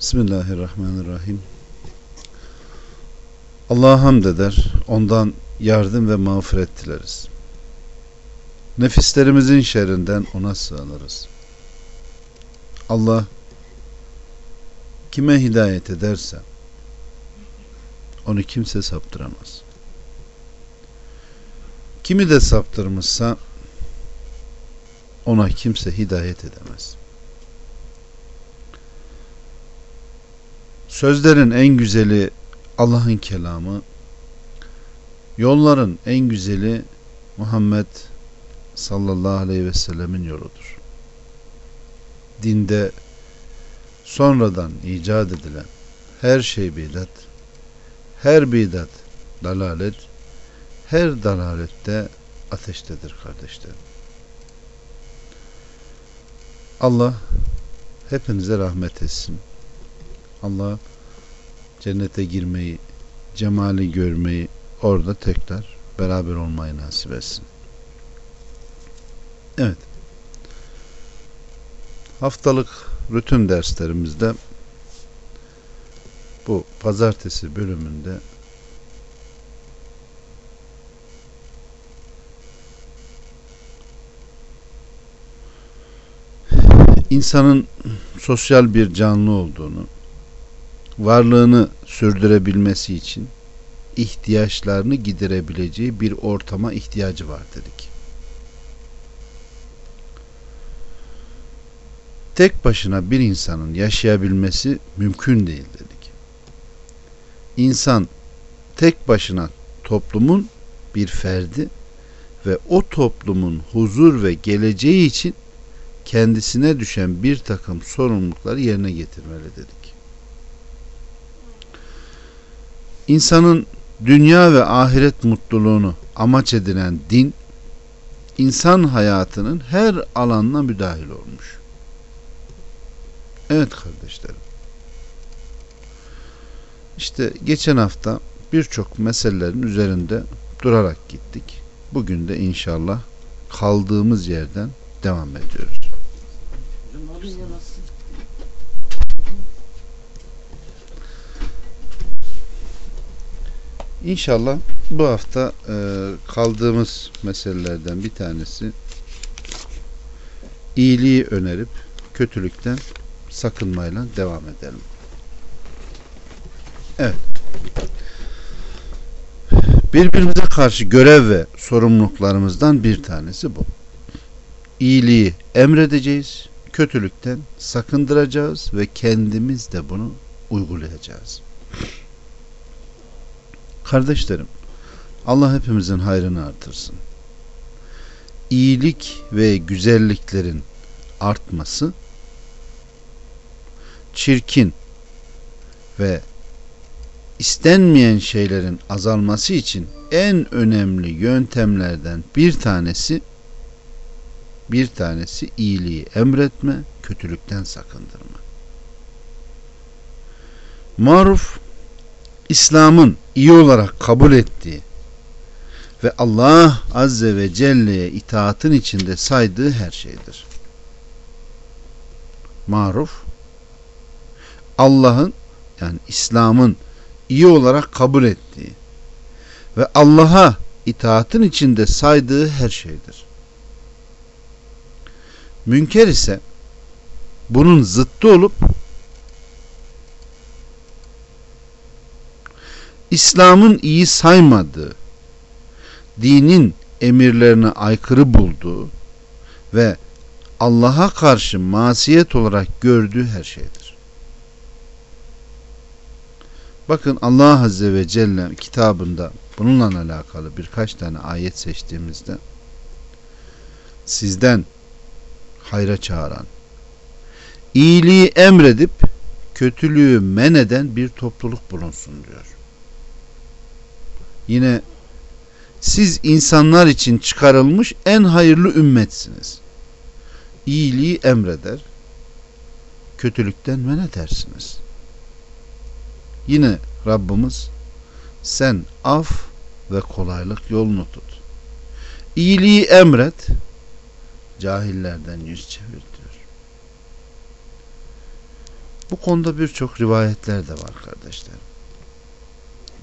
Bismillahirrahmanirrahim. Allah'a hamd eder, ondan yardım ve mağfiret dileriz. Nefislerimizin şerrinden ona sığınırız. Allah kime hidayet ederse onu kimse saptıramaz. Kimi de saptırmışsa ona kimse hidayet edemez. Sözlerin en güzeli Allah'ın kelamı, yolların en güzeli Muhammed sallallahu aleyhi ve sellemin yoludur. Dinde sonradan icat edilen her şey bidat, her bidat dalalet, her dalalette ateştedir kardeşlerim. Allah hepinize rahmet etsin. Allah cennete girmeyi, cemali görmeyi, orada tekrar beraber olmayı nasip etsin. Evet. Haftalık rutin derslerimizde bu pazartesi bölümünde insanın sosyal bir canlı olduğunu, varlığını sürdürebilmesi için ihtiyaçlarını giderebileceği bir ortama ihtiyacı var dedik. Tek başına bir insanın yaşayabilmesi mümkün değil dedik. İnsan tek başına toplumun bir ferdi ve o toplumun huzur ve geleceği için kendisine düşen bir takım sorumlulukları yerine getirmeli dedik. İnsanın dünya ve ahiret mutluluğunu amaç edinen din, insan hayatının her alanına müdahil olmuş. Evet kardeşlerim. İşte geçen hafta birçok meselelerin üzerinde durarak gittik. Bugün de inşallah kaldığımız yerden devam ediyoruz. İnşallah bu hafta e, kaldığımız meselelerden bir tanesi iyiliği önerip kötülükten sakınmayla devam edelim. Evet. Birbirimize karşı görev ve sorumluluklarımızdan bir tanesi bu. İyiliği emredeceğiz, kötülükten sakındıracağız ve kendimiz de bunu uygulayacağız. Kardeşlerim, Allah hepimizin hayrını artırsın. İyilik ve güzelliklerin artması, çirkin ve istenmeyen şeylerin azalması için en önemli yöntemlerden bir tanesi bir tanesi iyiliği emretme, kötülükten sakındırma. Maruf İslam'ın iyi olarak kabul ettiği ve Allah Azze ve Celle'ye itaatın içinde saydığı her şeydir. Maruf Allah'ın yani İslam'ın iyi olarak kabul ettiği ve Allah'a itaatın içinde saydığı her şeydir. Münker ise bunun zıttı olup İslam'ın iyi saymadığı, dinin emirlerine aykırı bulduğu ve Allah'a karşı masiyet olarak gördüğü her şeydir. Bakın Allah Azze ve Celle kitabında bununla alakalı birkaç tane ayet seçtiğimizde sizden hayra çağıran, iyiliği emredip kötülüğü men eden bir topluluk bulunsun diyor. Yine siz insanlar için çıkarılmış en hayırlı ümmetsiniz. İyiliği emreder, kötülükten men edersiniz. Yine Rabbimiz sen af ve kolaylık yolunu tut. İyiliği emret, cahillerden yüz çevir diyor. Bu konuda birçok rivayetler de var kardeşler.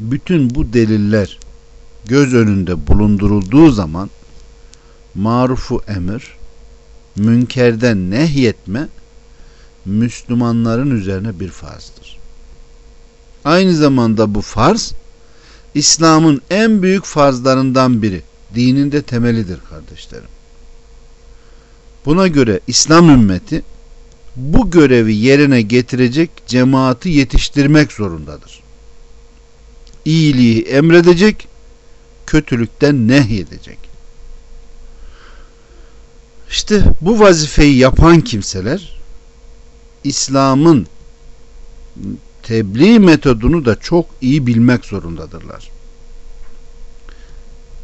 Bütün bu deliller göz önünde bulundurulduğu zaman marufu emir, münkerden nehyetme Müslümanların üzerine bir farzdır. Aynı zamanda bu farz İslam'ın en büyük farzlarından biri. Dinin de temelidir kardeşlerim. Buna göre İslam ümmeti bu görevi yerine getirecek cemaati yetiştirmek zorundadır. İyiliği emredecek, kötülükten nehyedecek. İşte bu vazifeyi yapan kimseler İslam'ın tebliğ metodunu da çok iyi bilmek zorundadırlar.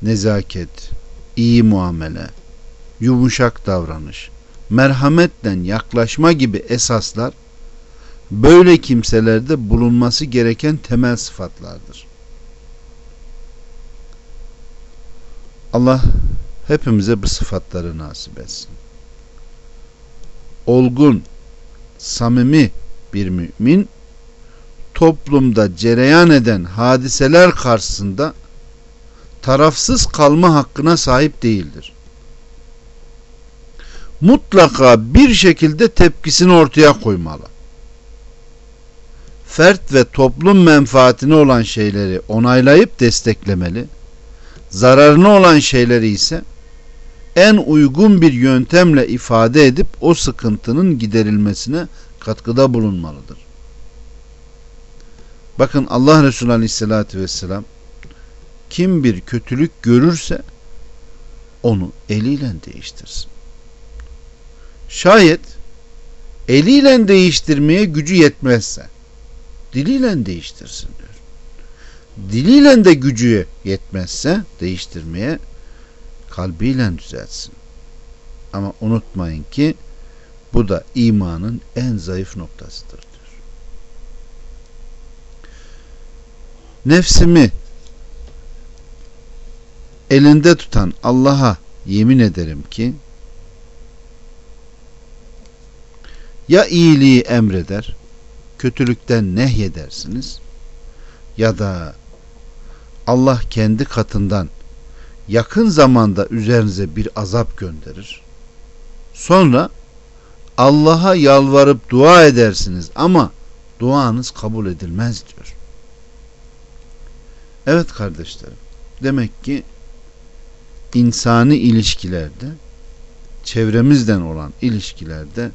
Nezaket, iyi muamele, yumuşak davranış, merhametle yaklaşma gibi esaslar böyle kimselerde bulunması gereken temel sıfatlardır. Allah hepimize bu sıfatları nasip etsin. Olgun, samimi bir mümin toplumda cereyan eden hadiseler karşısında tarafsız kalma hakkına sahip değildir. Mutlaka bir şekilde tepkisini ortaya koymalı. Fert ve toplum menfaatine olan şeyleri onaylayıp desteklemeli. Zararına olan şeyleri ise en uygun bir yöntemle ifade edip o sıkıntının giderilmesine katkıda bulunmalıdır. Bakın Allah Resulü Aleyhisselatü Vesselam kim bir kötülük görürse onu eliyle değiştirsin. Şayet eliyle değiştirmeye gücü yetmezse diliyle değiştirsin diyor. Diliyle de gücü yetmezse değiştirmeye kalbiyle düzeltsin. Ama unutmayın ki bu da imanın en zayıf noktasıdır diyor. Nefsimi elinde tutan Allah'a yemin ederim ki ya iyiliği emreder, kötülükten nehyedersiniz ya da Allah kendi katından yakın zamanda üzerinize bir azap gönderir. Sonra Allah'a yalvarıp dua edersiniz ama duanız kabul edilmez diyor. Evet kardeşlerim. Demek ki insani ilişkilerde çevremizden olan ilişkilerde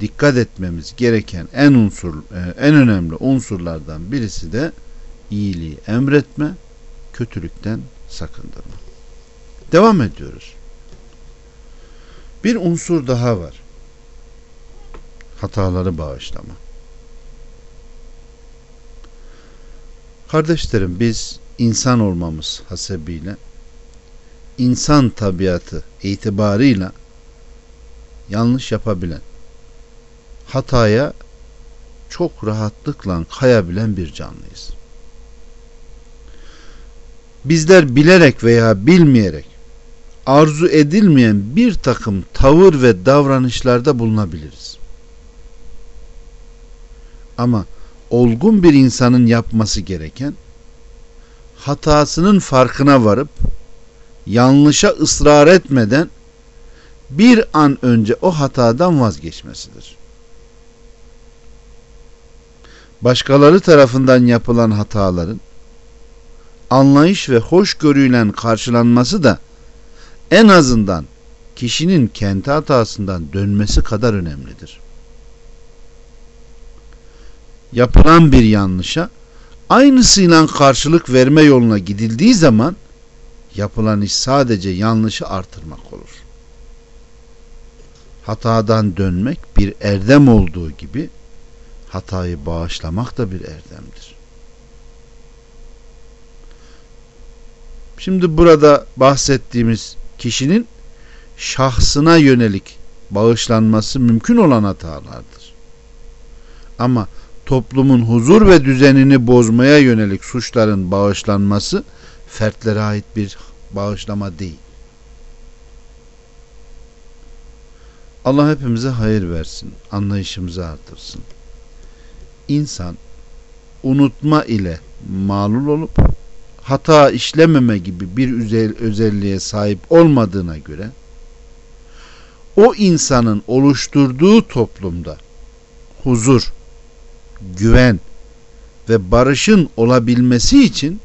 dikkat etmemiz gereken en unsur e, en önemli unsurlardan birisi de iyiliği emretme, kötülükten sakındırma. Devam ediyoruz. Bir unsur daha var. Hataları bağışlama. Kardeşlerim biz insan olmamız hasebiyle insan tabiatı itibarıyla yanlış yapabilen hataya çok rahatlıkla kayabilen bir canlıyız. Bizler bilerek veya bilmeyerek arzu edilmeyen bir takım tavır ve davranışlarda bulunabiliriz. Ama olgun bir insanın yapması gereken hatasının farkına varıp yanlışa ısrar etmeden bir an önce o hatadan vazgeçmesidir. Başkaları tarafından yapılan hataların anlayış ve hoşgörüyle karşılanması da en azından kişinin kendi hatasından dönmesi kadar önemlidir. Yapılan bir yanlışa aynısıyla karşılık verme yoluna gidildiği zaman yapılan iş sadece yanlışı artırmak olur. Hatadan dönmek bir erdem olduğu gibi hatayı bağışlamak da bir erdemdir. Şimdi burada bahsettiğimiz kişinin şahsına yönelik bağışlanması mümkün olan hatalardır. Ama toplumun huzur ve düzenini bozmaya yönelik suçların bağışlanması fertlere ait bir bağışlama değil. Allah hepimize hayır versin, anlayışımızı artırsın. İnsan unutma ile malul olup hata işlememe gibi bir özel, özelliğe sahip olmadığına göre o insanın oluşturduğu toplumda huzur, güven ve barışın olabilmesi için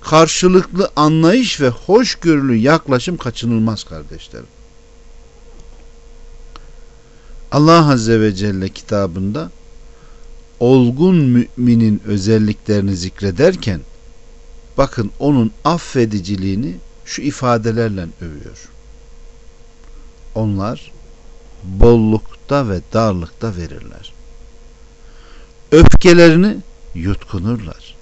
karşılıklı anlayış ve hoşgörülü yaklaşım kaçınılmaz kardeşlerim. Allah Azze ve Celle kitabında olgun müminin özelliklerini zikrederken bakın onun affediciliğini şu ifadelerle övüyor. Onlar bollukta ve darlıkta verirler. Öfkelerini yutkunurlar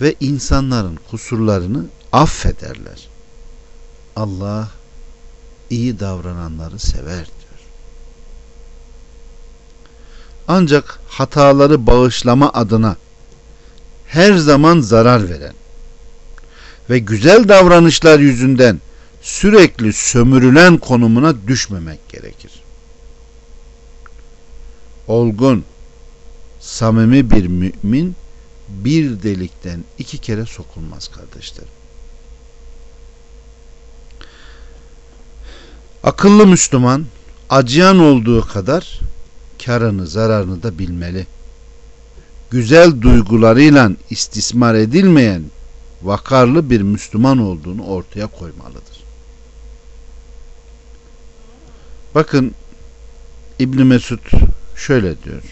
ve insanların kusurlarını affederler. Allah iyi davrananları sever diyor. Ancak hataları bağışlama adına her zaman zarar veren ve güzel davranışlar yüzünden sürekli sömürülen konumuna düşmemek gerekir. Olgun, samimi bir mümin bir delikten iki kere sokulmaz kardeşlerim. Akıllı Müslüman acıyan olduğu kadar karını zararını da bilmeli. Güzel duygularıyla istismar edilmeyen vakarlı bir Müslüman olduğunu ortaya koymalıdır. Bakın İbn Mesud şöyle diyor.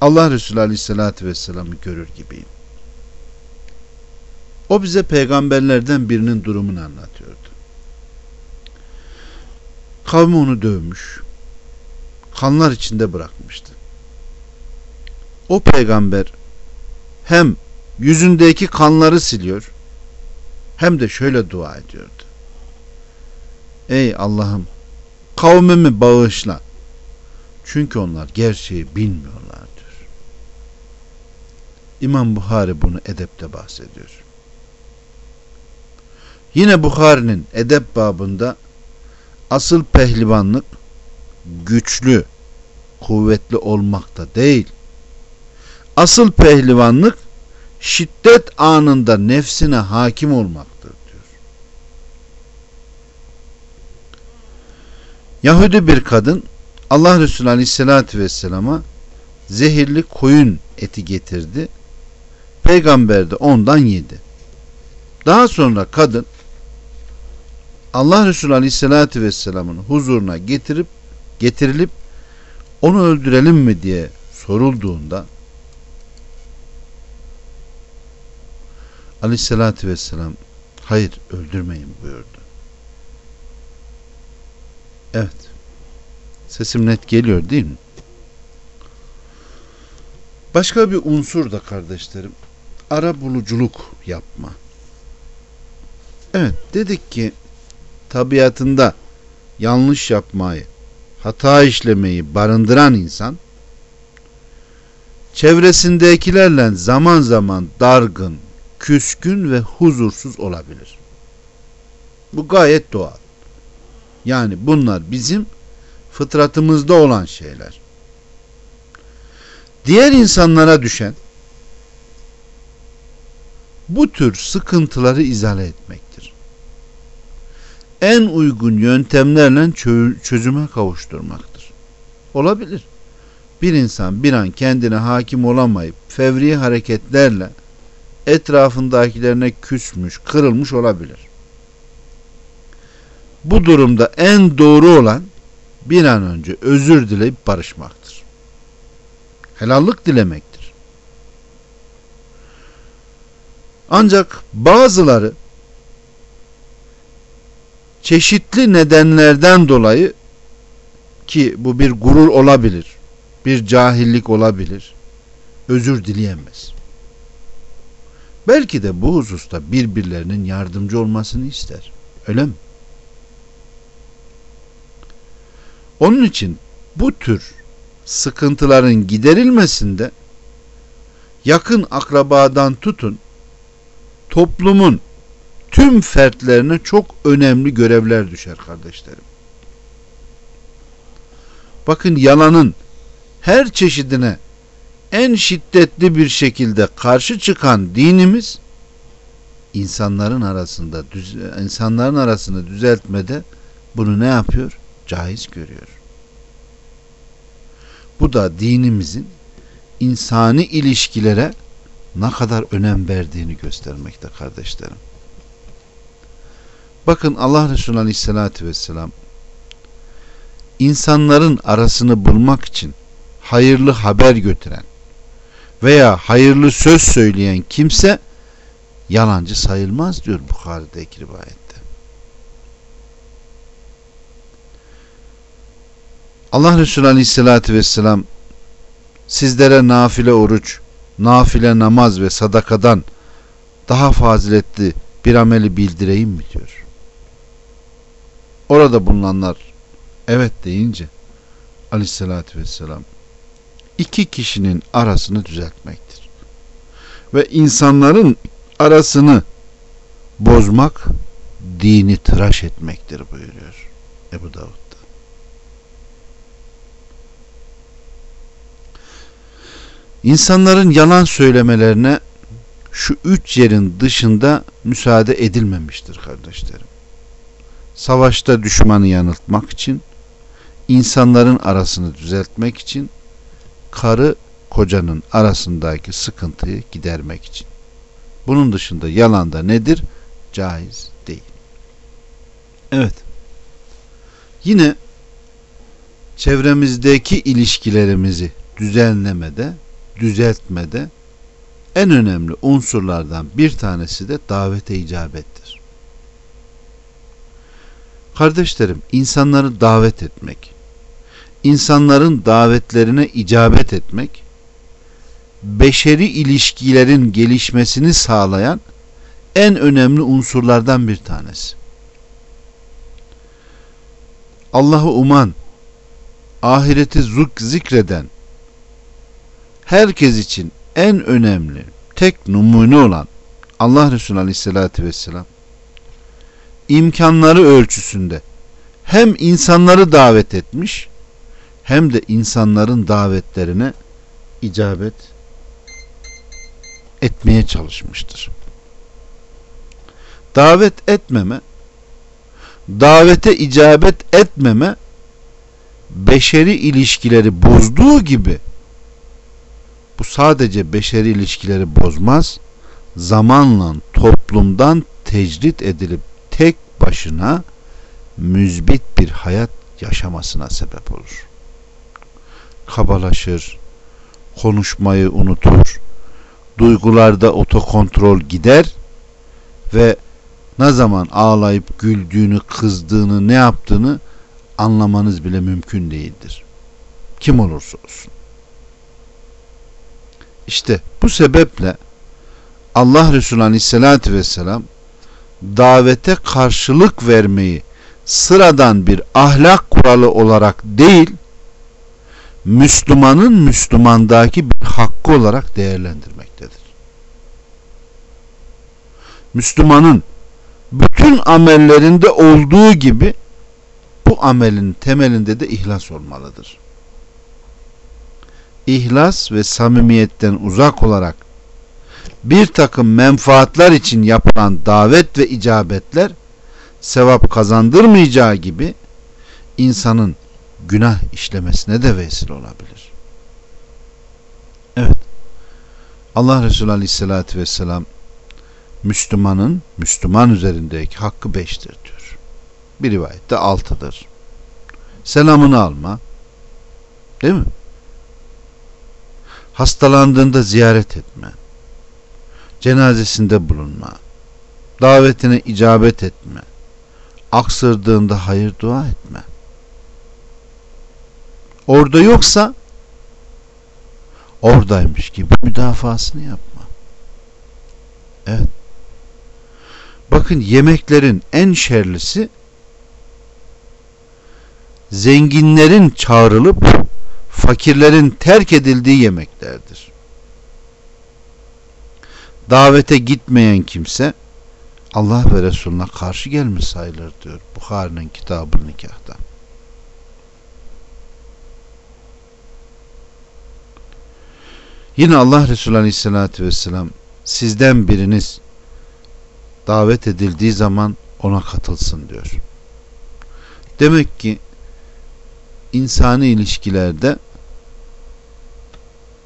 Allah Resulü Aleyhisselatü Vesselam'ı görür gibiyim. O bize peygamberlerden birinin durumunu anlatıyordu. Kavmi onu dövmüş. Kanlar içinde bırakmıştı. O peygamber hem yüzündeki kanları siliyor hem de şöyle dua ediyordu. Ey Allah'ım kavmimi bağışla. Çünkü onlar gerçeği bilmiyorlar diyor. İmam Buhari bunu edepte bahsediyor. Yine Buhari'nin edep babında asıl pehlivanlık güçlü, kuvvetli olmakta değil. Asıl pehlivanlık şiddet anında nefsine hakim olmaktır diyor. Yahudi bir kadın Allah Resulü Aleyhisselatü Vesselam'a zehirli koyun eti getirdi. Peygamber de ondan yedi. Daha sonra kadın Allah Resulü Aleyhisselatü Vesselam'ın huzuruna getirip getirilip onu öldürelim mi diye sorulduğunda Aleyhisselatü Vesselam hayır öldürmeyin buyurdu. Evet. Sesim net geliyor değil mi? Başka bir unsur da kardeşlerim ara buluculuk yapma. Evet dedik ki tabiatında yanlış yapmayı, hata işlemeyi barındıran insan çevresindekilerle zaman zaman dargın, küskün ve huzursuz olabilir. Bu gayet doğal. Yani bunlar bizim fıtratımızda olan şeyler. Diğer insanlara düşen bu tür sıkıntıları izale etmektir. En uygun yöntemlerle çözüme kavuşturmaktır. Olabilir. Bir insan bir an kendine hakim olamayıp fevri hareketlerle etrafındakilerine küsmüş, kırılmış olabilir. Bu durumda en doğru olan bir an önce özür dileyip barışmaktır. Helallik dilemektir. Ancak bazıları çeşitli nedenlerden dolayı ki bu bir gurur olabilir, bir cahillik olabilir, özür dileyemez. Belki de bu hususta birbirlerinin yardımcı olmasını ister. Öyle mi? Onun için bu tür sıkıntıların giderilmesinde yakın akrabadan tutun toplumun tüm fertlerine çok önemli görevler düşer kardeşlerim. Bakın yalanın her çeşidine en şiddetli bir şekilde karşı çıkan dinimiz insanların arasında insanların arasını düzeltmede bunu ne yapıyor? Caiz görüyor. Bu da dinimizin insani ilişkilere ne kadar önem verdiğini göstermekte kardeşlerim. Bakın Allah Resulü Aleyhisselatü Vesselam insanların arasını bulmak için hayırlı haber götüren veya hayırlı söz söyleyen kimse yalancı sayılmaz diyor Bukhari'deki rivayette. Allah Resulü Aleyhisselatü Vesselam sizlere nafile oruç, nafile namaz ve sadakadan daha faziletli bir ameli bildireyim mi diyor. Orada bulunanlar evet deyince aleyhissalatü vesselam iki kişinin arasını düzeltmektir. Ve insanların arasını bozmak dini tıraş etmektir buyuruyor Ebu Davud'da. İnsanların yalan söylemelerine şu üç yerin dışında müsaade edilmemiştir kardeşlerim. Savaşta düşmanı yanıltmak için, insanların arasını düzeltmek için, karı kocanın arasındaki sıkıntıyı gidermek için. Bunun dışında yalan da nedir? Caiz değil. Evet. Yine çevremizdeki ilişkilerimizi düzenlemede, düzeltmede en önemli unsurlardan bir tanesi de davete icabettir. Kardeşlerim, insanları davet etmek, insanların davetlerine icabet etmek, beşeri ilişkilerin gelişmesini sağlayan en önemli unsurlardan bir tanesi. Allah'ı uman, ahireti zikreden, herkes için en önemli, tek numune olan Allah Resulü Aleyhisselatü Vesselam imkanları ölçüsünde hem insanları davet etmiş hem de insanların davetlerine icabet etmeye çalışmıştır. Davet etmeme, davete icabet etmeme beşeri ilişkileri bozduğu gibi bu sadece beşeri ilişkileri bozmaz, zamanla toplumdan tecrit edilip tek başına müzbit bir hayat yaşamasına sebep olur. Kabalaşır, konuşmayı unutur, duygularda otokontrol gider ve ne zaman ağlayıp güldüğünü, kızdığını, ne yaptığını anlamanız bile mümkün değildir. Kim olursa olsun. İşte bu sebeple Allah Resulü Aleyhisselatü Vesselam davete karşılık vermeyi sıradan bir ahlak kuralı olarak değil Müslümanın Müslümandaki bir hakkı olarak değerlendirmektedir. Müslümanın bütün amellerinde olduğu gibi bu amelin temelinde de ihlas olmalıdır. İhlas ve samimiyetten uzak olarak bir takım menfaatler için yapılan davet ve icabetler sevap kazandırmayacağı gibi insanın günah işlemesine de vesile olabilir. Evet. Allah Resulü Aleyhisselatü Vesselam Müslümanın Müslüman üzerindeki hakkı beştir diyor. Bir rivayette altıdır. Selamını alma. Değil mi? Hastalandığında ziyaret etme. Cenazesinde bulunma. Davetine icabet etme. Aksırdığında hayır dua etme. Orada yoksa oradaymış gibi müdafasını yapma. Evet. Bakın yemeklerin en şerlisi zenginlerin çağrılıp fakirlerin terk edildiği yemeklerdir. Davete gitmeyen kimse Allah ve Resulüne karşı gelmiş sayılır diyor Bukhari'nin kitabı nikahta. Yine Allah Resulü Aleyhisselatü Vesselam sizden biriniz davet edildiği zaman ona katılsın diyor. Demek ki insani ilişkilerde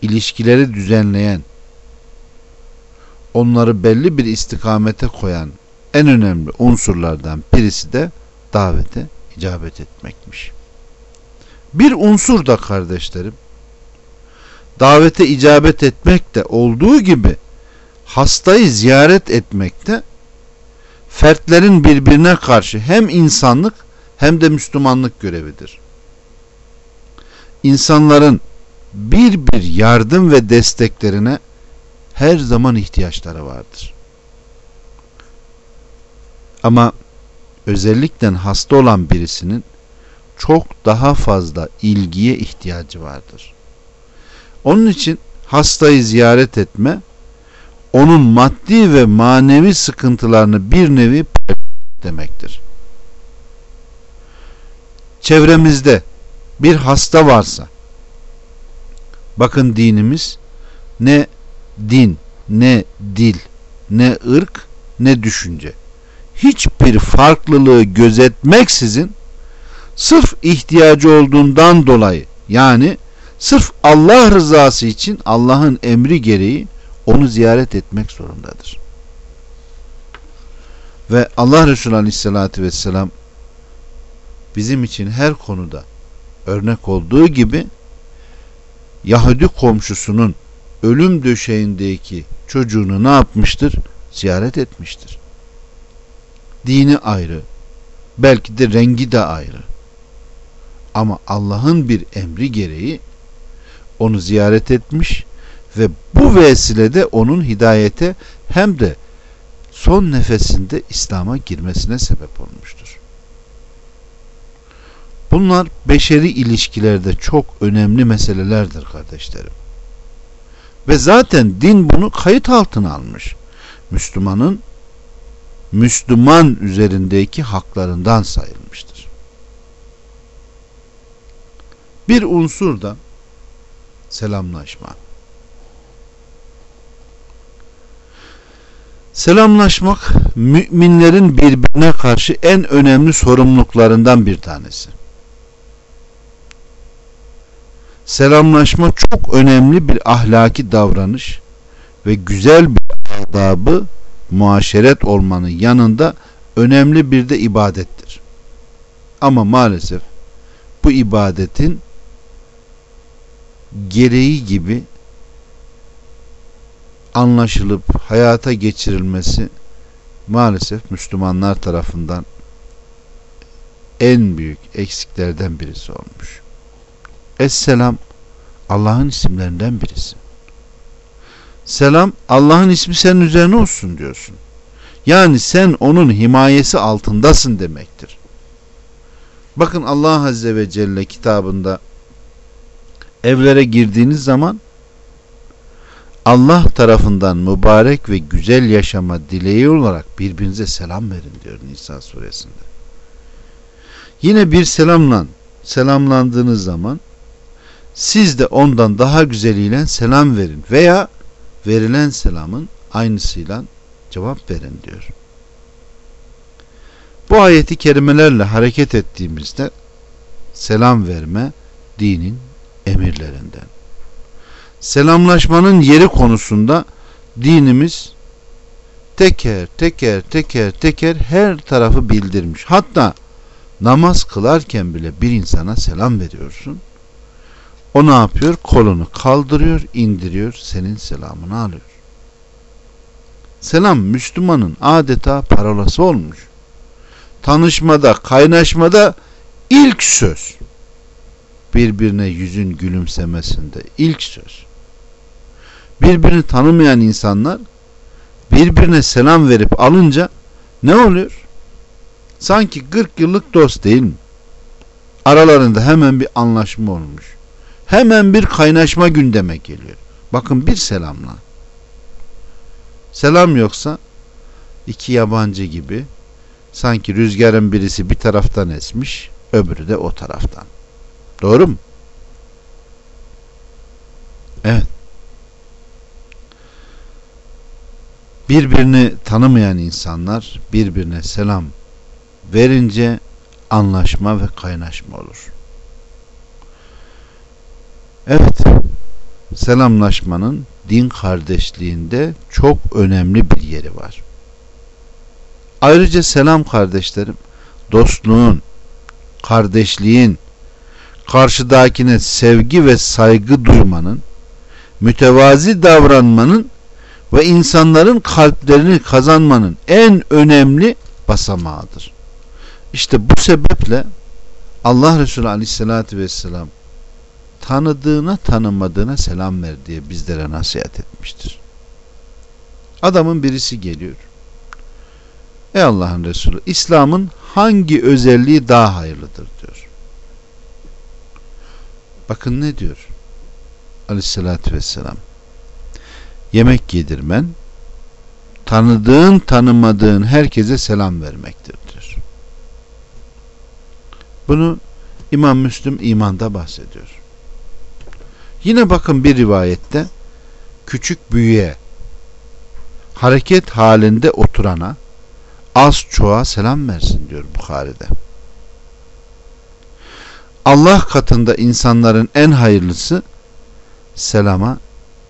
ilişkileri düzenleyen onları belli bir istikamete koyan en önemli unsurlardan birisi de davete icabet etmekmiş. Bir unsur da kardeşlerim davete icabet etmek de olduğu gibi hastayı ziyaret etmekte fertlerin birbirine karşı hem insanlık hem de Müslümanlık görevidir. İnsanların bir bir yardım ve desteklerine her zaman ihtiyaçları vardır. Ama özellikle hasta olan birisinin çok daha fazla ilgiye ihtiyacı vardır. Onun için hastayı ziyaret etme, onun maddi ve manevi sıkıntılarını bir nevi demektir. Çevremizde bir hasta varsa, bakın dinimiz ne din, ne dil, ne ırk, ne düşünce. Hiçbir farklılığı gözetmeksizin sırf ihtiyacı olduğundan dolayı yani sırf Allah rızası için Allah'ın emri gereği onu ziyaret etmek zorundadır. Ve Allah Resulü Aleyhisselatü Vesselam bizim için her konuda örnek olduğu gibi Yahudi komşusunun ölüm döşeğindeki çocuğunu ne yapmıştır? Ziyaret etmiştir. Dini ayrı, belki de rengi de ayrı. Ama Allah'ın bir emri gereği onu ziyaret etmiş ve bu vesilede onun hidayete hem de son nefesinde İslam'a girmesine sebep olmuştur. Bunlar beşeri ilişkilerde çok önemli meselelerdir kardeşlerim. Ve zaten din bunu kayıt altına almış. Müslümanın Müslüman üzerindeki haklarından sayılmıştır. Bir unsur da selamlaşma. Selamlaşmak müminlerin birbirine karşı en önemli sorumluluklarından bir tanesi. Selamlaşma çok önemli bir ahlaki davranış ve güzel bir adabı muaşeret olmanın yanında önemli bir de ibadettir. Ama maalesef bu ibadetin gereği gibi anlaşılıp hayata geçirilmesi maalesef Müslümanlar tarafından en büyük eksiklerden birisi olmuş. Esselam Allah'ın isimlerinden birisi. Selam Allah'ın ismi senin üzerine olsun diyorsun. Yani sen onun himayesi altındasın demektir. Bakın Allah Azze ve Celle kitabında evlere girdiğiniz zaman Allah tarafından mübarek ve güzel yaşama dileği olarak birbirinize selam verin diyor Nisa suresinde. Yine bir selamla selamlandığınız zaman siz de ondan daha güzeliyle selam verin veya verilen selamın aynısıyla cevap verin diyor. Bu ayeti kerimelerle hareket ettiğimizde selam verme dinin emirlerinden. Selamlaşmanın yeri konusunda dinimiz teker teker teker teker her tarafı bildirmiş. Hatta namaz kılarken bile bir insana selam veriyorsun. O ne yapıyor? Kolunu kaldırıyor, indiriyor, senin selamını alıyor. Selam Müslümanın adeta parolası olmuş. Tanışmada, kaynaşmada ilk söz. Birbirine yüzün gülümsemesinde ilk söz. Birbirini tanımayan insanlar birbirine selam verip alınca ne oluyor? Sanki 40 yıllık dost değil mi? Aralarında hemen bir anlaşma olmuş hemen bir kaynaşma gündeme geliyor. Bakın bir selamla. Selam yoksa iki yabancı gibi sanki rüzgarın birisi bir taraftan esmiş öbürü de o taraftan. Doğru mu? Evet. Birbirini tanımayan insanlar birbirine selam verince anlaşma ve kaynaşma olur. Evet, selamlaşmanın din kardeşliğinde çok önemli bir yeri var. Ayrıca selam kardeşlerim, dostluğun, kardeşliğin, karşıdakine sevgi ve saygı duymanın, mütevazi davranmanın ve insanların kalplerini kazanmanın en önemli basamağıdır. İşte bu sebeple Allah Resulü Aleyhisselatü Vesselam tanıdığına tanımadığına selam ver diye bizlere nasihat etmiştir. Adamın birisi geliyor. Ey Allah'ın Resulü İslam'ın hangi özelliği daha hayırlıdır diyor. Bakın ne diyor aleyhissalatü vesselam. Yemek yedirmen, tanıdığın tanımadığın herkese selam vermektir diyor. Bunu İmam Müslüm imanda bahsediyor. Yine bakın bir rivayette küçük büyüğe hareket halinde oturana az çoğa selam versin diyor Bukhari'de. Allah katında insanların en hayırlısı selama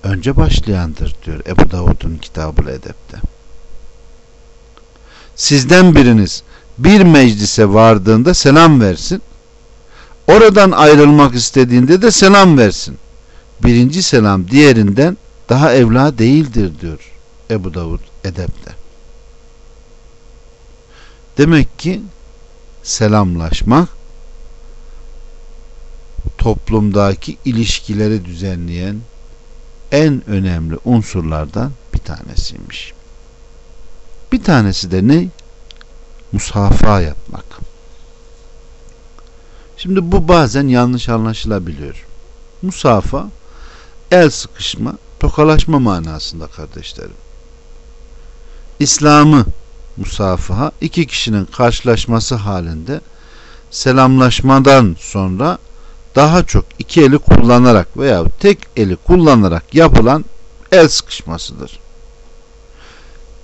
önce başlayandır diyor Ebu Davud'un kitabı Edep'te. Sizden biriniz bir meclise vardığında selam versin. Oradan ayrılmak istediğinde de selam versin. Birinci selam diğerinden daha evla değildir diyor Ebu Davud Edep'te. Demek ki selamlaşmak toplumdaki ilişkileri düzenleyen en önemli unsurlardan bir tanesiymiş. Bir tanesi de ne? Musafa yapmak. Şimdi bu bazen yanlış anlaşılabiliyor. Musafa el sıkışma, tokalaşma manasında kardeşlerim. İslam'ı musafaha iki kişinin karşılaşması halinde selamlaşmadan sonra daha çok iki eli kullanarak veya tek eli kullanarak yapılan el sıkışmasıdır.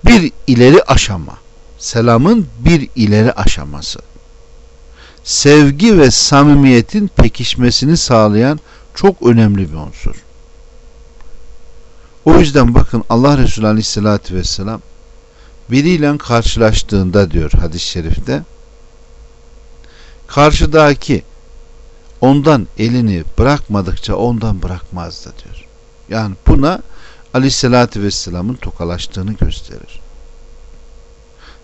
Bir ileri aşama. Selamın bir ileri aşaması. Sevgi ve samimiyetin pekişmesini sağlayan çok önemli bir unsur. O yüzden bakın Allah Resulü Aleyhisselatü Vesselam biriyle karşılaştığında diyor hadis-i şerifte karşıdaki ondan elini bırakmadıkça ondan bırakmazdı diyor. Yani buna Aleyhisselatü Vesselam'ın tokalaştığını gösterir.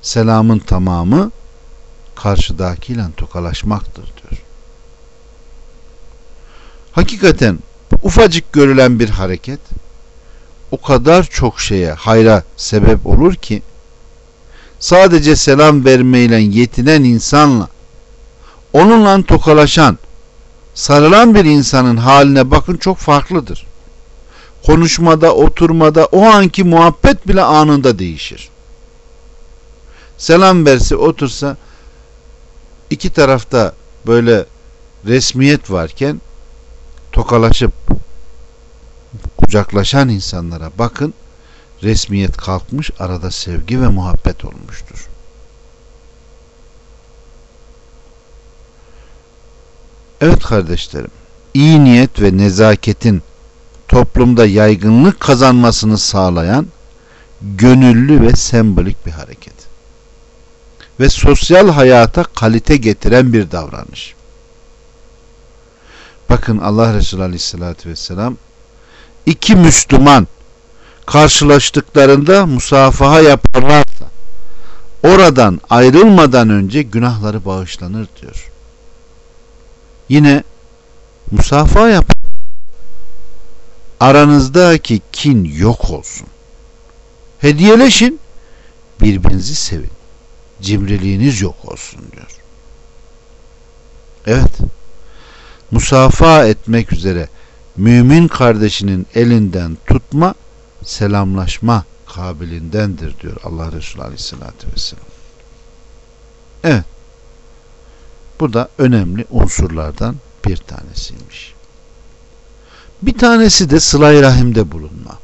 Selamın tamamı karşıdakiyle tokalaşmaktır diyor. Hakikaten ufacık görülen bir hareket o kadar çok şeye hayra sebep olur ki sadece selam vermeyle yetinen insanla onunla tokalaşan sarılan bir insanın haline bakın çok farklıdır. Konuşmada, oturmada o anki muhabbet bile anında değişir. Selam verse otursa iki tarafta böyle resmiyet varken tokalaşıp kucaklaşan insanlara bakın resmiyet kalkmış arada sevgi ve muhabbet olmuştur. Evet kardeşlerim, iyi niyet ve nezaketin toplumda yaygınlık kazanmasını sağlayan gönüllü ve sembolik bir hareket. Ve sosyal hayata kalite getiren bir davranış. Bakın Allah Resulü Aleyhisselatü Vesselam iki Müslüman karşılaştıklarında musafaha yaparlarsa oradan ayrılmadan önce günahları bağışlanır diyor. Yine musafaha yap. Aranızdaki kin yok olsun. Hediyeleşin. Birbirinizi sevin. Cimriliğiniz yok olsun diyor. Evet. Musafaha etmek üzere mümin kardeşinin elinden tutma, selamlaşma kabilindendir diyor Allah Resulü Aleyhisselatü Vesselam. Evet. Bu da önemli unsurlardan bir tanesiymiş. Bir tanesi de sıla-i rahimde bulunma.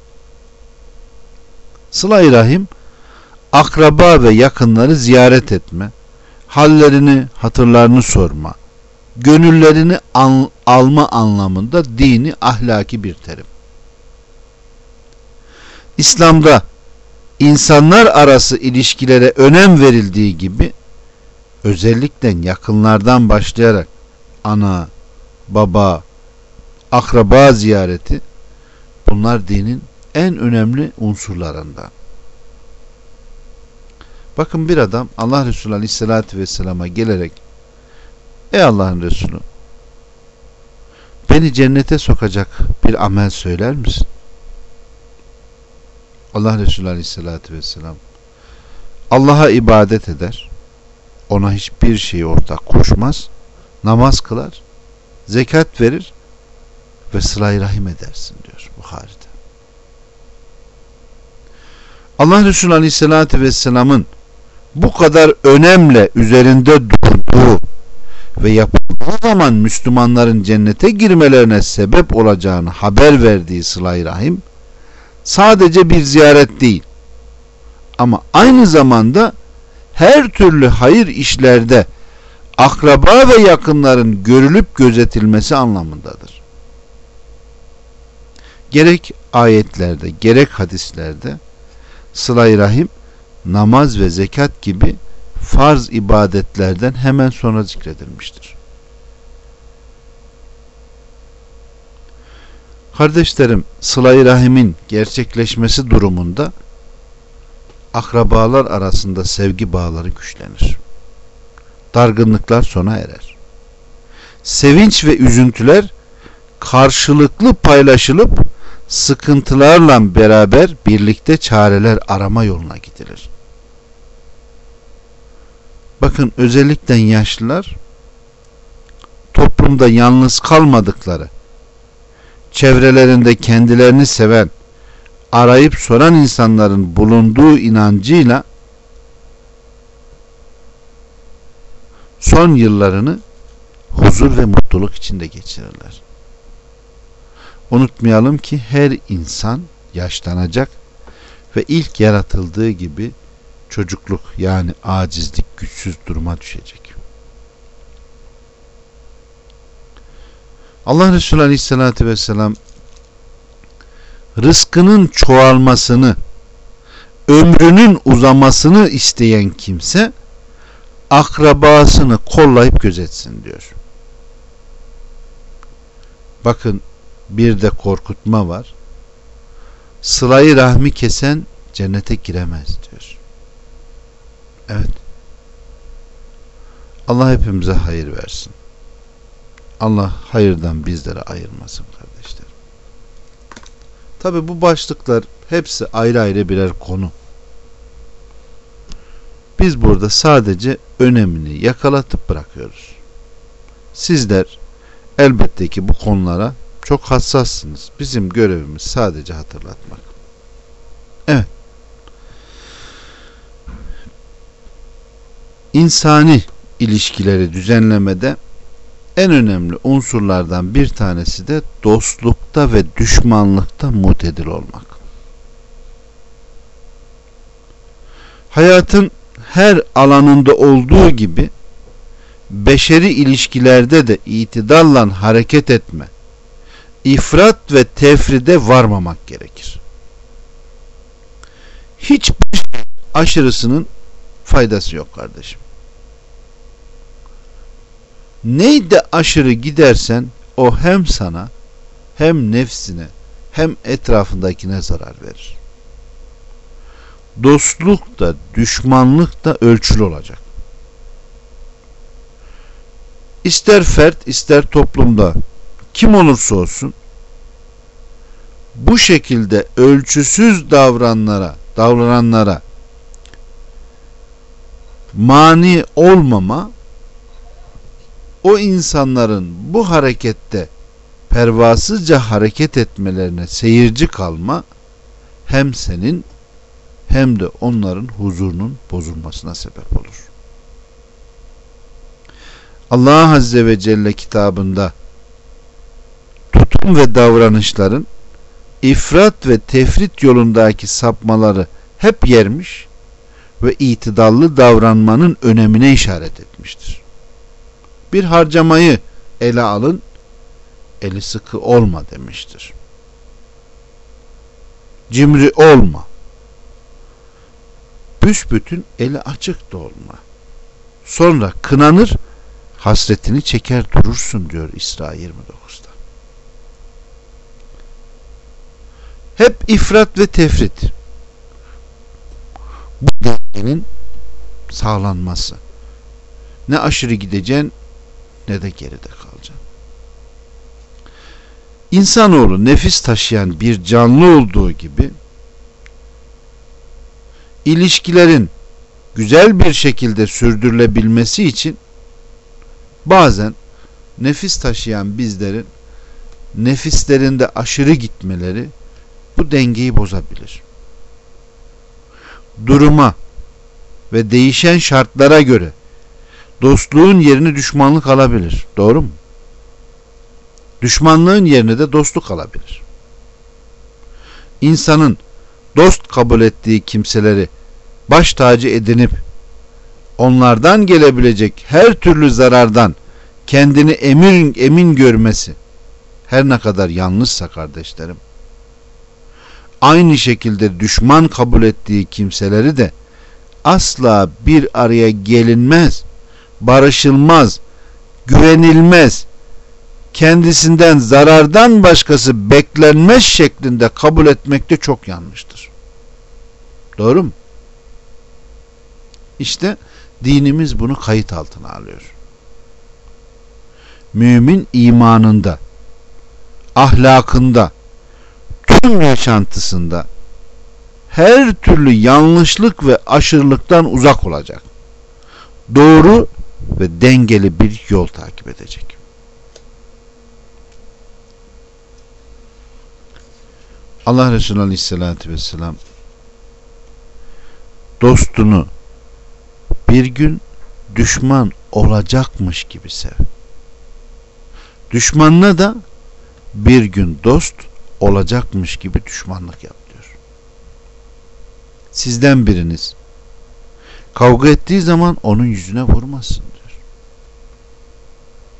Sıla-i rahim akraba ve yakınları ziyaret etme, hallerini, hatırlarını sorma, gönüllerini an, alma anlamında dini ahlaki bir terim. İslam'da insanlar arası ilişkilere önem verildiği gibi özellikle yakınlardan başlayarak ana, baba, akraba ziyareti bunlar dinin en önemli unsurlarından. Bakın bir adam Allah Resulü Aleyhisselatü Vesselam'a gelerek Ey Allah'ın Resulü beni cennete sokacak bir amel söyler misin? Allah Resulü Aleyhisselatü Vesselam Allah'a ibadet eder. Ona hiçbir şeyi ortak koşmaz. Namaz kılar. Zekat verir ve sıla rahim edersin diyor Bukhari'de. Allah Resulü Aleyhisselatü Vesselam'ın bu kadar önemle üzerinde durduğu ve yapıldığı zaman Müslümanların cennete girmelerine sebep olacağını haber verdiği sıla rahim sadece bir ziyaret değil ama aynı zamanda her türlü hayır işlerde akraba ve yakınların görülüp gözetilmesi anlamındadır. Gerek ayetlerde gerek hadislerde sıla rahim namaz ve zekat gibi farz ibadetlerden hemen sonra zikredilmiştir. Kardeşlerim, sıla rahimin gerçekleşmesi durumunda akrabalar arasında sevgi bağları güçlenir. Dargınlıklar sona erer. Sevinç ve üzüntüler karşılıklı paylaşılıp sıkıntılarla beraber birlikte çareler arama yoluna gidilir. Bakın özellikle yaşlılar toplumda yalnız kalmadıkları, çevrelerinde kendilerini seven, arayıp soran insanların bulunduğu inancıyla son yıllarını huzur ve mutluluk içinde geçirirler. Unutmayalım ki her insan yaşlanacak ve ilk yaratıldığı gibi çocukluk yani acizlik, güçsüz duruma düşecek. Allah Resulü Aleyhisselatü Vesselam rızkının çoğalmasını, ömrünün uzamasını isteyen kimse akrabasını kollayıp gözetsin diyor. Bakın bir de korkutma var. Sılayı rahmi kesen cennete giremez diyor. Evet. Allah hepimize hayır versin. Allah hayırdan bizlere ayırmasın kardeşler. Tabi bu başlıklar hepsi ayrı ayrı birer konu. Biz burada sadece önemini yakalatıp bırakıyoruz. Sizler elbette ki bu konulara çok hassassınız. Bizim görevimiz sadece hatırlatmak. Evet. İnsani ilişkileri düzenlemede en önemli unsurlardan bir tanesi de dostlukta ve düşmanlıkta mutedil olmak. Hayatın her alanında olduğu gibi beşeri ilişkilerde de itidalla hareket etme, ifrat ve tefride varmamak gerekir. Hiçbir aşırısının faydası yok kardeşim. Neyde aşırı gidersen o hem sana hem nefsine hem etrafındakine zarar verir. Dostluk da düşmanlık da ölçülü olacak. İster fert ister toplumda kim olursa olsun bu şekilde ölçüsüz davranlara, davrananlara mani olmama o insanların bu harekette pervasızca hareket etmelerine seyirci kalma hem senin hem de onların huzurunun bozulmasına sebep olur. Allah Azze ve Celle kitabında tutum ve davranışların ifrat ve tefrit yolundaki sapmaları hep yermiş ve itidallı davranmanın önemine işaret etmiştir. Bir harcamayı ele alın, eli sıkı olma demiştir. Cimri olma. Büsbütün eli açık da olma. Sonra kınanır, hasretini çeker durursun diyor İsra 29'da. Hep ifrat ve tefrit. Bu dengenin sağlanması. Ne aşırı gideceksin ne de geride kalacaksın. İnsanoğlu nefis taşıyan bir canlı olduğu gibi ilişkilerin güzel bir şekilde sürdürülebilmesi için bazen nefis taşıyan bizlerin nefislerinde aşırı gitmeleri bu dengeyi bozabilir. Duruma ve değişen şartlara göre dostluğun yerini düşmanlık alabilir. Doğru mu? Düşmanlığın yerine de dostluk alabilir. İnsanın dost kabul ettiği kimseleri baş tacı edinip onlardan gelebilecek her türlü zarardan kendini emin emin görmesi her ne kadar yanlışsa kardeşlerim aynı şekilde düşman kabul ettiği kimseleri de asla bir araya gelinmez, barışılmaz, güvenilmez, kendisinden zarardan başkası beklenmez şeklinde kabul etmek de çok yanlıştır. Doğru mu? İşte dinimiz bunu kayıt altına alıyor. Mümin imanında, ahlakında, tüm yaşantısında her türlü yanlışlık ve aşırılıktan uzak olacak. Doğru ve dengeli bir yol takip edecek. Allah Resulü Aleyhisselatü Vesselam dostunu bir gün düşman olacakmış gibi sev. Düşmanına da bir gün dost olacakmış gibi düşmanlık yap diyor. Sizden biriniz kavga ettiği zaman onun yüzüne vurmasın.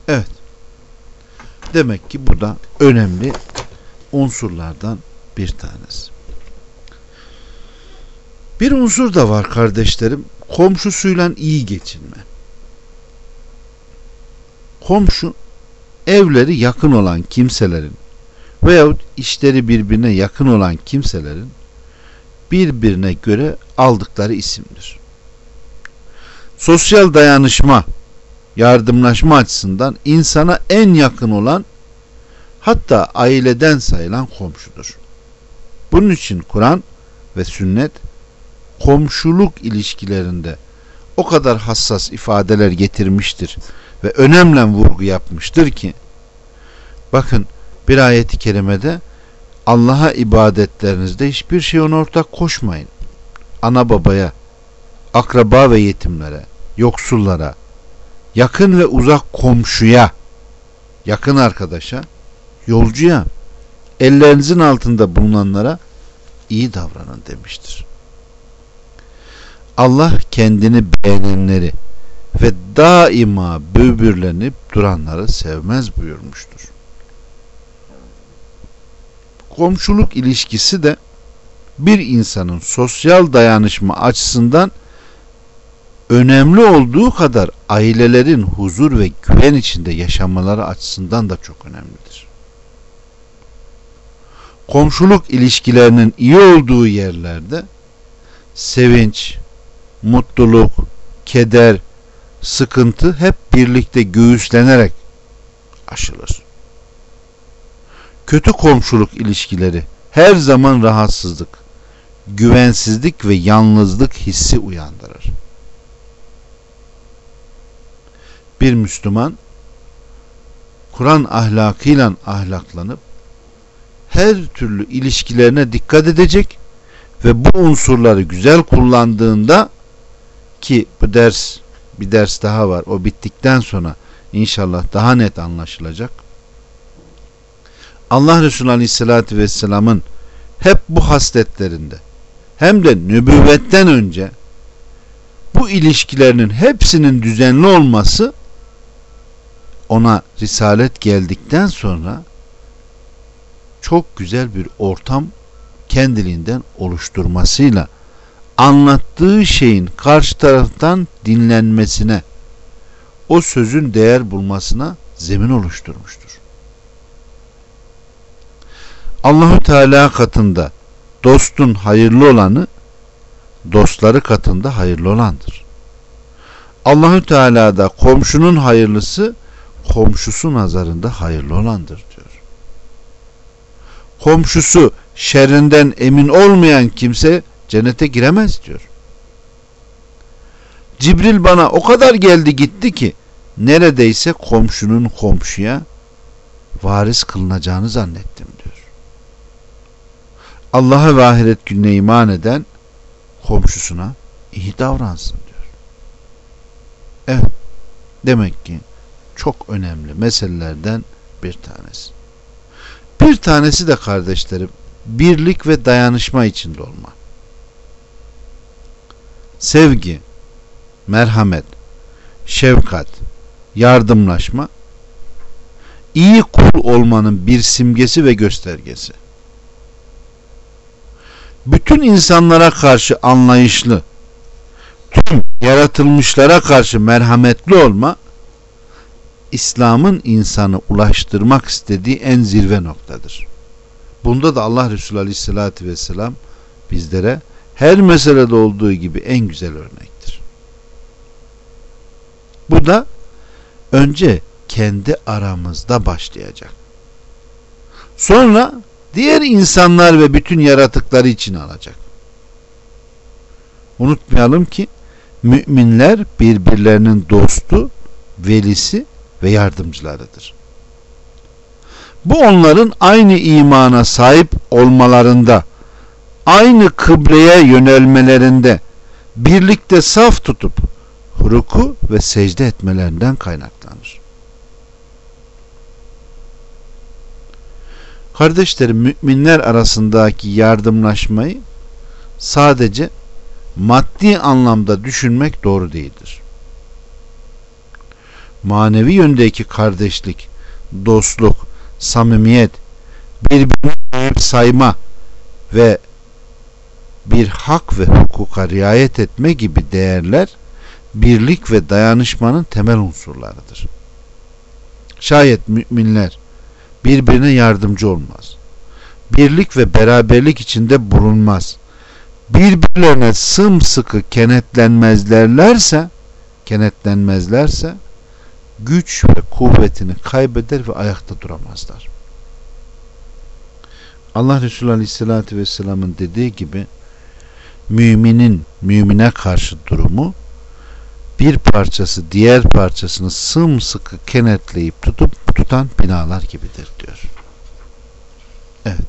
Evet. Demek ki bu da önemli unsurlardan bir tanesi. Bir unsur da var kardeşlerim. Komşusuyla iyi geçinme. Komşu evleri yakın olan kimselerin veyahut işleri birbirine yakın olan kimselerin birbirine göre aldıkları isimdir. Sosyal dayanışma, yardımlaşma açısından insana en yakın olan hatta aileden sayılan komşudur. Bunun için Kur'an ve sünnet komşuluk ilişkilerinde o kadar hassas ifadeler getirmiştir ve önemli vurgu yapmıştır ki bakın bir ayeti kerimede Allah'a ibadetlerinizde hiçbir şey ona ortak koşmayın. Ana babaya, akraba ve yetimlere, yoksullara, yakın ve uzak komşuya, yakın arkadaşa, yolcuya, ellerinizin altında bulunanlara iyi davranın demiştir. Allah kendini beğenenleri ve daima böbürlenip duranları sevmez buyurmuştur komşuluk ilişkisi de bir insanın sosyal dayanışma açısından önemli olduğu kadar ailelerin huzur ve güven içinde yaşamaları açısından da çok önemlidir. Komşuluk ilişkilerinin iyi olduğu yerlerde sevinç, mutluluk, keder, sıkıntı hep birlikte göğüslenerek aşılır kötü komşuluk ilişkileri her zaman rahatsızlık, güvensizlik ve yalnızlık hissi uyandırır. Bir Müslüman Kur'an ahlakıyla ahlaklanıp her türlü ilişkilerine dikkat edecek ve bu unsurları güzel kullandığında ki bu ders bir ders daha var. O bittikten sonra inşallah daha net anlaşılacak Allah Resulü Aleyhisselatü Vesselam'ın hep bu hasletlerinde hem de nübüvvetten önce bu ilişkilerinin hepsinin düzenli olması ona risalet geldikten sonra çok güzel bir ortam kendiliğinden oluşturmasıyla anlattığı şeyin karşı taraftan dinlenmesine o sözün değer bulmasına zemin oluşturmuştur. Allahu Teala katında dostun hayırlı olanı dostları katında hayırlı olandır. Allahü Teala da komşunun hayırlısı komşusu nazarında hayırlı olandır diyor. Komşusu şerrinden emin olmayan kimse cennete giremez diyor. Cibril bana o kadar geldi gitti ki neredeyse komşunun komşuya varis kılınacağını zannettim diyor. Allah'a ve ahiret gününe iman eden komşusuna iyi davransın diyor. Evet. Demek ki çok önemli meselelerden bir tanesi. Bir tanesi de kardeşlerim birlik ve dayanışma içinde olma. Sevgi, merhamet, şefkat, yardımlaşma iyi kul olmanın bir simgesi ve göstergesi. Bütün insanlara karşı anlayışlı, tüm yaratılmışlara karşı merhametli olma İslam'ın insanı ulaştırmak istediği en zirve noktadır. Bunda da Allah Resulü Aleyhisselatü Vesselam bizlere her meselede olduğu gibi en güzel örnektir. Bu da önce kendi aramızda başlayacak. Sonra diğer insanlar ve bütün yaratıkları için alacak. Unutmayalım ki müminler birbirlerinin dostu, velisi ve yardımcılarıdır. Bu onların aynı imana sahip olmalarında, aynı kıbleye yönelmelerinde, birlikte saf tutup ruku ve secde etmelerinden kaynaklanır. Kardeşlerim müminler arasındaki yardımlaşmayı sadece maddi anlamda düşünmek doğru değildir. Manevi yöndeki kardeşlik, dostluk, samimiyet, birbirini sayma ve bir hak ve hukuka riayet etme gibi değerler birlik ve dayanışmanın temel unsurlarıdır. Şayet müminler birbirine yardımcı olmaz. Birlik ve beraberlik içinde bulunmaz. Birbirlerine sımsıkı kenetlenmezlerlerse kenetlenmezlerse güç ve kuvvetini kaybeder ve ayakta duramazlar. Allah Resulü Aleyhisselatü Vesselam'ın dediği gibi müminin mümine karşı durumu bir parçası diğer parçasını sımsıkı kenetleyip tutup tutan binalar gibidir diyor. Evet.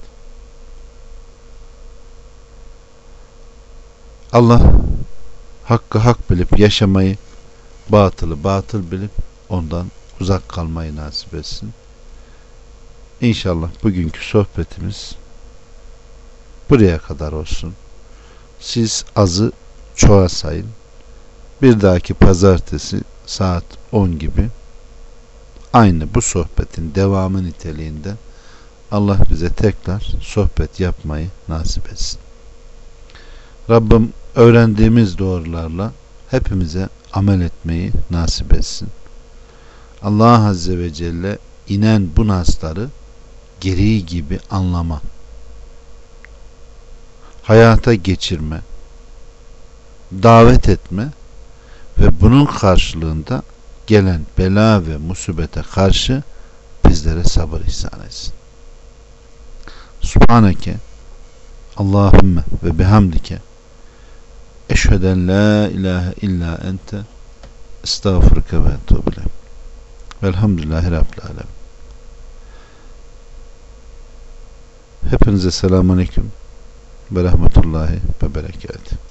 Allah hakkı hak bilip yaşamayı batılı batıl bilip ondan uzak kalmayı nasip etsin. İnşallah bugünkü sohbetimiz buraya kadar olsun. Siz azı çoğa sayın. Bir dahaki pazartesi saat 10 gibi aynı bu sohbetin devamı niteliğinde Allah bize tekrar sohbet yapmayı nasip etsin. Rabbim öğrendiğimiz doğrularla hepimize amel etmeyi nasip etsin. Allah Azze ve Celle inen bu nasları gereği gibi anlama, hayata geçirme, davet etme ve bunun karşılığında gelen bela ve musibete karşı bizlere sabır ihsan etsin. Subhaneke Allahümme ve bihamdike eşheden la ilahe illa ente estağfurke ve etubile velhamdülillahi rabbil alem hepinize selamun aleyküm ve rahmetullahi ve berekatuhu